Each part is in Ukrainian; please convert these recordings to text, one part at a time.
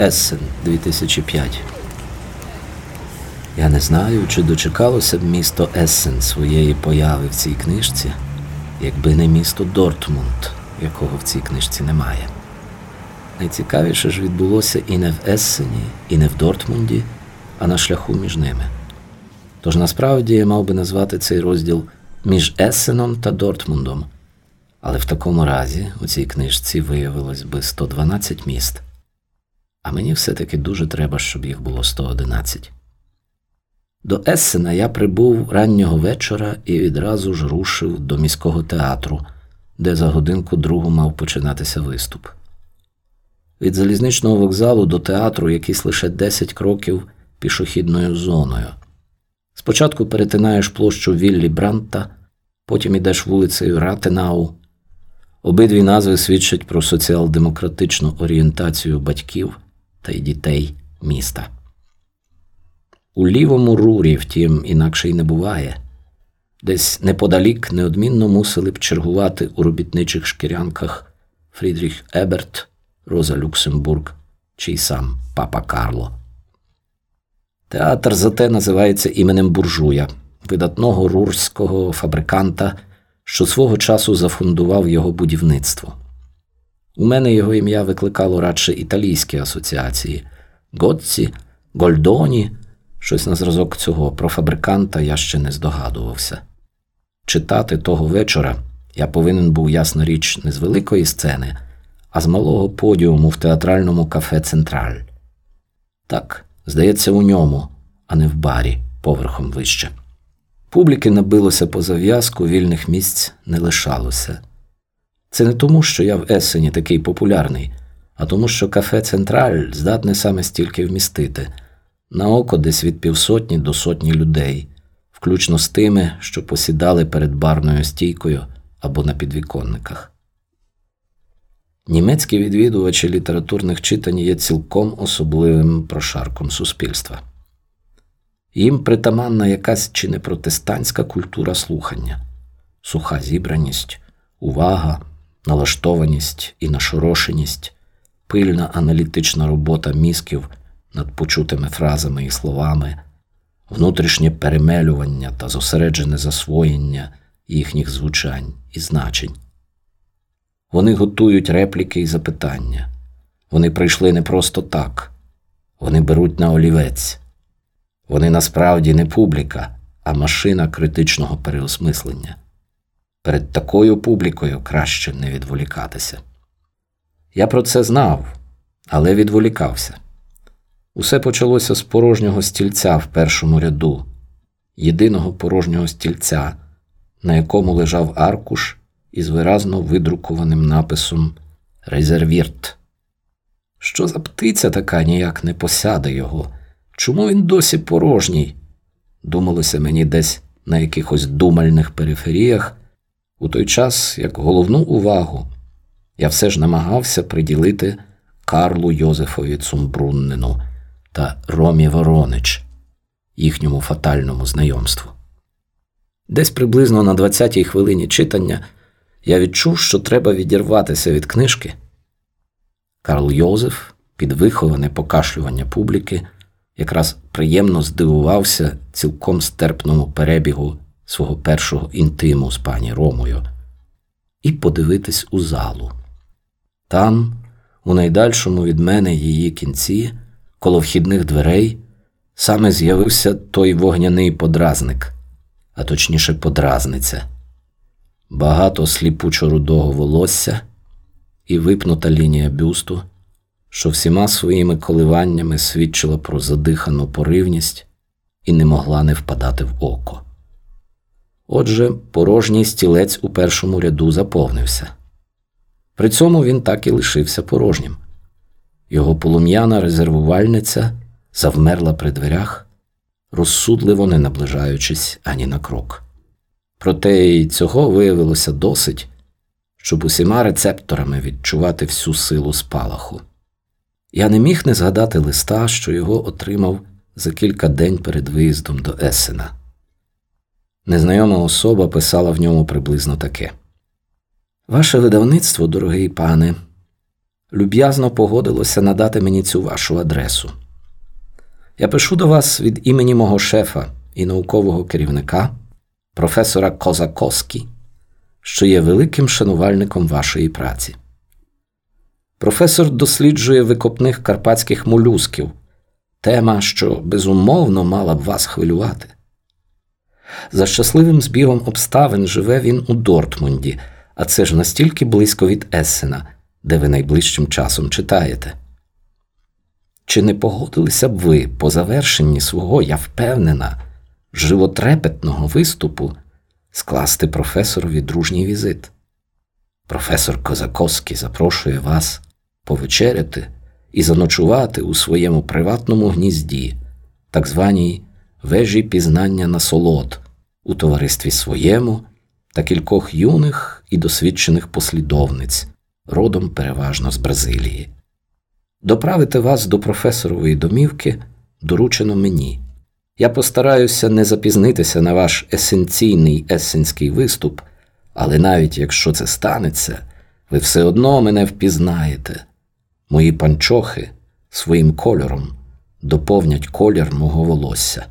Ессен 2005. Я не знаю, чи дочекалося б місто Ессен своєї появи в цій книжці, якби не місто Дортмунд, якого в цій книжці немає. Найцікавіше ж відбулося і не в Ессені, і не в Дортмунді, а на шляху між ними. Тож насправді я мав би назвати цей розділ між Ессеном та Дортмундом. Але в такому разі у цій книжці виявилось би 112 міст, а мені все-таки дуже треба, щоб їх було 111. До Ессена я прибув раннього вечора і відразу ж рушив до міського театру, де за годинку другу мав починатися виступ. Від залізничного вокзалу до театру якісь лише 10 кроків пішохідною зоною. Спочатку перетинаєш площу Віллі Бранта, потім йдеш вулицею Ратенау. Обидві назви свідчать про соціал-демократичну орієнтацію батьків та й дітей міста. У лівому рурі, втім, інакше й не буває. Десь неподалік неодмінно мусили б чергувати у робітничих шкірянках Фрідріх Еберт, Роза Люксембург чи й сам Папа Карло. Театр зате називається іменем буржуя, видатного рурського фабриканта, що свого часу зафундував його будівництво. У мене його ім'я викликало радше італійські асоціації Готці, Гольдоні, щось на зразок цього про фабриканта я ще не здогадувався. Читати того вечора я повинен був, ясна річ, не з великої сцени, а з малого подіуму в театральному кафе Централь. Так, здається, у ньому, а не в барі, поверхом вище. Публіки набилося по зав'язку, вільних місць не лишалося. Це не тому, що я в Есені такий популярний, а тому, що кафе Централь здатне саме стільки вмістити, на око десь від півсотні до сотні людей, включно з тими, що посідали перед барною стійкою або на підвіконниках. Німецькі відвідувачі літературних читань є цілком особливим прошарком суспільства. Їм притаманна якась чи не протестантська культура слухання, суха зібраність, увага, налаштованість і нашорошеність, пильна аналітична робота мізків над почутими фразами і словами, внутрішнє перемелювання та зосереджене засвоєння їхніх звучань і значень. Вони готують репліки і запитання. Вони прийшли не просто так, вони беруть на олівець. Вони насправді не публіка, а машина критичного переосмислення. Перед такою публікою краще не відволікатися. Я про це знав, але відволікався. Усе почалося з порожнього стільця в першому ряду, єдиного порожнього стільця, на якому лежав аркуш із виразно видрукованим написом Резервірт. Що за птиця така ніяк не посяде його? Чому він досі порожній? Думалося мені десь на якихось думальних периферіях, у той час, як головну увагу, я все ж намагався приділити Карлу Йозефові Цумбруннину та Ромі Воронич, їхньому фатальному знайомству. Десь приблизно на 20-й хвилині читання я відчув, що треба відірватися від книжки. Карл Йозеф, під виховане покашлювання публіки, якраз приємно здивувався цілком стерпному перебігу свого першого інтиму з пані Ромою, і подивитись у залу. Там, у найдальшому від мене її кінці, коло вхідних дверей, саме з'явився той вогняний подразник, а точніше подразниця, багато сліпучо рудого волосся і випнута лінія бюсту що всіма своїми коливаннями свідчила про задихану поривність і не могла не впадати в око. Отже, порожній стілець у першому ряду заповнився. При цьому він так і лишився порожнім. Його полум'яна резервувальниця завмерла при дверях, розсудливо не наближаючись ані на крок. Проте й цього виявилося досить, щоб усіма рецепторами відчувати всю силу спалаху. Я не міг не згадати листа, що його отримав за кілька день перед виїздом до Есена. Незнайома особа писала в ньому приблизно таке: Ваше видавництво, дорогий пане, люб'язно погодилося надати мені цю вашу адресу. Я пишу до вас від імені мого шефа і наукового керівника, професора Козакоскі, що є великим шанувальником вашої праці. Професор досліджує викопних карпатських молюсків, тема, що безумовно мала б вас хвилювати. За щасливим збігом обставин живе він у Дортмунді, а це ж настільки близько від Ессена, де ви найближчим часом читаєте. Чи не погодилися б ви по завершенні свого, я впевнена, животрепетного виступу скласти професорові дружній візит? Професор Козаковський запрошує вас повечеряти і заночувати у своєму приватному гнізді, так званій вежі пізнання насолод, у товаристві своєму та кількох юних і досвідчених послідовниць, родом переважно з Бразилії. Доправити вас до професорової домівки доручено мені. Я постараюся не запізнитися на ваш есенційний есенський виступ, але навіть якщо це станеться, ви все одно мене впізнаєте. Мої панчохи своїм кольором доповнять колір мого волосся.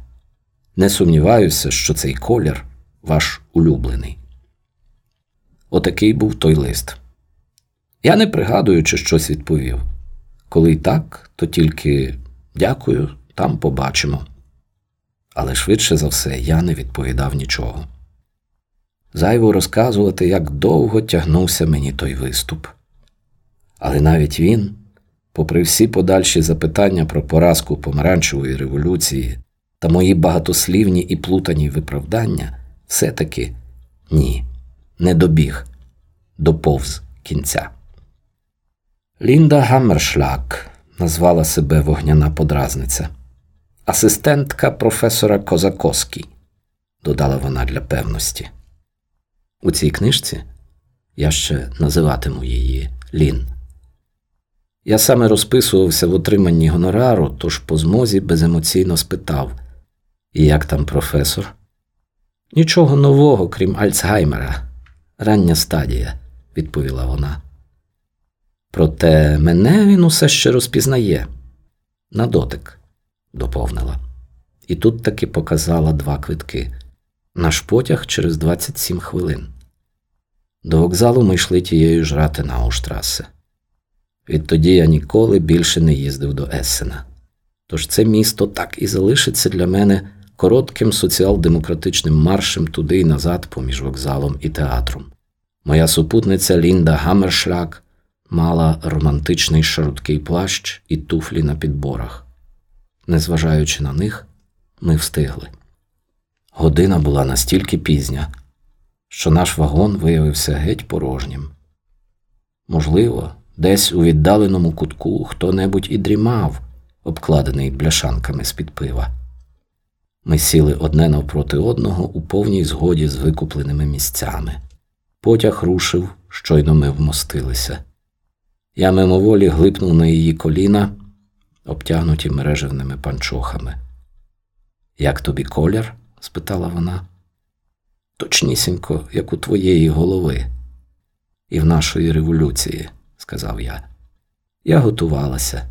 Не сумніваюся, що цей колір ваш улюблений. Отакий був той лист. Я не пригадую, чи щось відповів. Коли й так, то тільки дякую, там побачимо. Але швидше за все я не відповідав нічого. Зайво розказувати, як довго тягнувся мені той виступ. Але навіть він, попри всі подальші запитання про поразку помаранчевої революції та мої багатослівні і плутані виправдання, все-таки ні, не добіг, доповз кінця. Лінда Гаммершлак назвала себе вогняна подразниця, асистентка професора Козакоскі, додала вона для певності. У цій книжці я ще називатиму її Лін. Я саме розписувався в отриманні гонорару, тож по змозі беземоційно спитав, і як там професор? Нічого нового, крім Альцгаймера, рання стадія, відповіла вона. Проте мене він усе ще розпізнає. На дотик, доповнила. І тут таки показала два квитки. Наш потяг через 27 хвилин. До вокзалу ми йшли тією ж рати на Оштрасе. Відтоді я ніколи більше не їздив до Ессена. Тож це місто так і залишиться для мене коротким соціал-демократичним маршем туди й назад поміж вокзалом і театром. Моя супутниця Лінда Гаммершлак мала романтичний широткий плащ і туфлі на підборах. Незважаючи на них, ми встигли. Година була настільки пізня, що наш вагон виявився геть порожнім. Можливо, десь у віддаленому кутку хто небудь і дрімав, обкладений бляшанками з-під пива. Ми сіли одне навпроти одного у повній згоді з викупленими місцями. Потяг рушив, щойно ми вмостилися. Я мимоволі глипнув на її коліна, обтягнуті мережевними панчохами. Як тобі колір? спитала вона. Точнісінько, як у твоєї голови, і в нашої революції, сказав я. Я готувалася,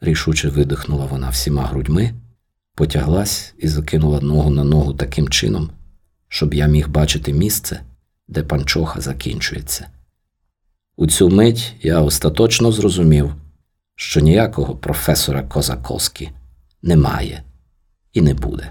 рішуче видихнула вона всіма грудьми, потяглась і закинула ногу на ногу таким чином, щоб я міг бачити місце, де панчоха закінчується. У цю мить я остаточно зрозумів, що ніякого професора Козаковські немає і не буде.